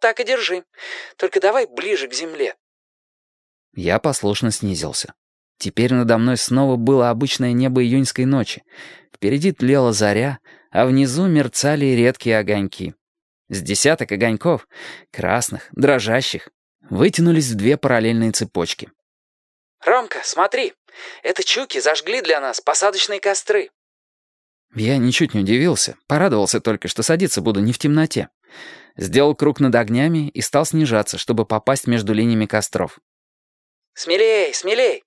Вот так и держи. Только давай ближе к земле». Я послушно снизился. Теперь надо мной снова было обычное небо июньской ночи. Впереди тлела заря, а внизу мерцали редкие огоньки. С десяток огоньков, красных, дрожащих, вытянулись в две параллельные цепочки. «Ромка, смотри, это чуки зажгли для нас посадочные костры». Я ничуть не удивился, порадовался только, что садиться буду не в темноте. Сделал круг над огнями и стал снижаться, чтобы попасть между линиями костров. «Смелей, смелей!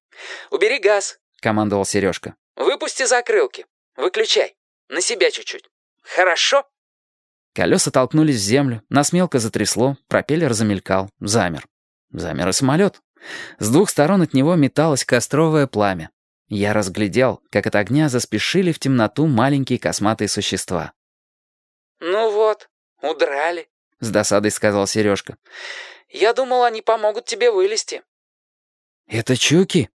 Убери газ!» — командовал Сережка. «Выпусти закрылки. Выключай. На себя чуть-чуть. Хорошо?» Колеса толкнулись в землю, нас мелко затрясло, пропеллер замелькал, замер. Замер и самолет. С двух сторон от него металось костровое пламя. Я разглядел, как от огня заспешили в темноту маленькие косматые существа. «Ну вот, удрали», — с досадой сказал Сережка. «Я думал, они помогут тебе вылезти». «Это чуки?»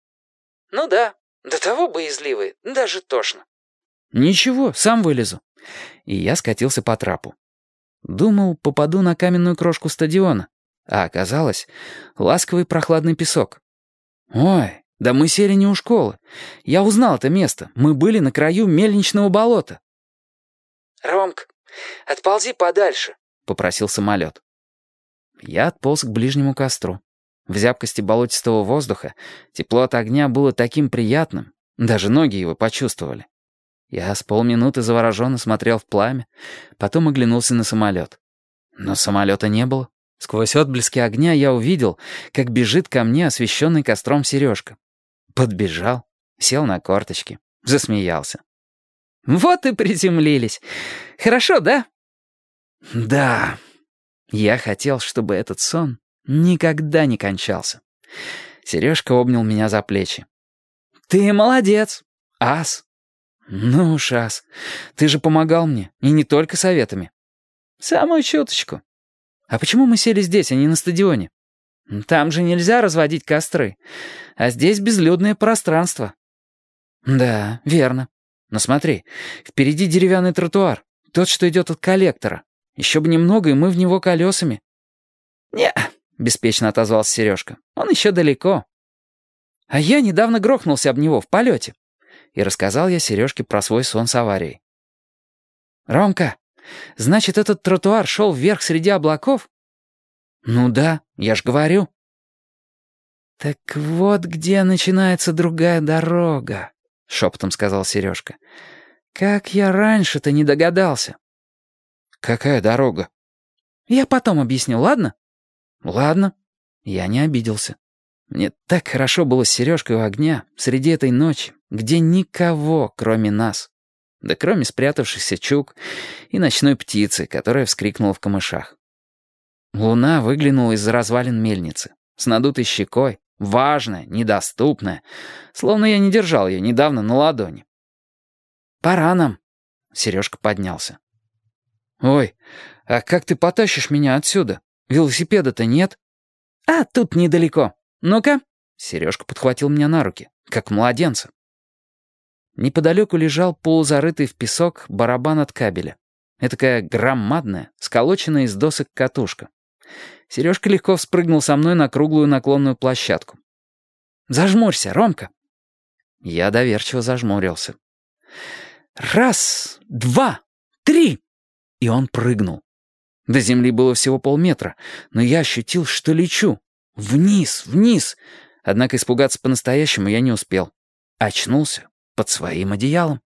«Ну да, до того боязливые, даже тошно». «Ничего, сам вылезу». И я скатился по трапу. Думал, попаду на каменную крошку стадиона, а оказалось ласковый прохладный песок. Ой, да мы сели не у школы. Я узнал это место. Мы были на краю мельничного болота. «Ромк, отползи подальше», — попросил самолет. Я отполз к ближнему костру. В зябкости болотистого воздуха тепло от огня было таким приятным, даже ноги его почувствовали. Я с полминуты завороженно смотрел в пламя, потом оглянулся на самолет. Но самолета не было. Сквозь отблески огня я увидел, как бежит ко мне освещенный костром сережка. Подбежал, сел на корточки, засмеялся. «Вот и приземлились. Хорошо, да?» «Да». Я хотел, чтобы этот сон никогда не кончался. Сережка обнял меня за плечи. «Ты молодец, ас». «Ну уж, ас, ты же помогал мне, и не только советами». «Самую чуточку». «А почему мы сели здесь, а не на стадионе?» «Там же нельзя разводить костры, а здесь безлюдное пространство». «Да, верно. Но смотри, впереди деревянный тротуар, тот, что идет от коллектора. Еще бы немного, и мы в него колесами». «Не, — беспечно отозвался Сережка. «Он еще далеко». «А я недавно грохнулся об него в полете». И рассказал я Сережке про свой сон с аварией. «Ромка, значит, этот тротуар шел вверх среди облаков?» «Ну да, я ж говорю». «Так вот где начинается другая дорога», — шепотом сказал Сережка. «Как я раньше-то не догадался». «Какая дорога?» «Я потом объясню, ладно?» Ладно, я не обиделся. Мне так хорошо было с Сережкой у огня среди этой ночи, где никого, кроме нас. Да кроме спрятавшихся чук и ночной птицы, которая вскрикнула в камышах. Луна выглянула из-за развалин мельницы, с надутой щекой, важная, недоступная, словно я не держал ее недавно на ладони. «Пора нам», — Сережка поднялся. «Ой, а как ты потащишь меня отсюда?» Велосипеда-то нет. А тут недалеко. Ну-ка. Сережка подхватил меня на руки, как младенца. Неподалеку лежал полузарытый в песок барабан от кабеля. Этакая громадная, сколоченная из досок катушка. Сережка легко вспрыгнул со мной на круглую наклонную площадку. «Зажмурься, Ромка!» Я доверчиво зажмурился. «Раз, два, три!» И он прыгнул. До земли было всего полметра, но я ощутил, что лечу. Вниз, вниз. Однако испугаться по-настоящему я не успел. Очнулся под своим одеялом.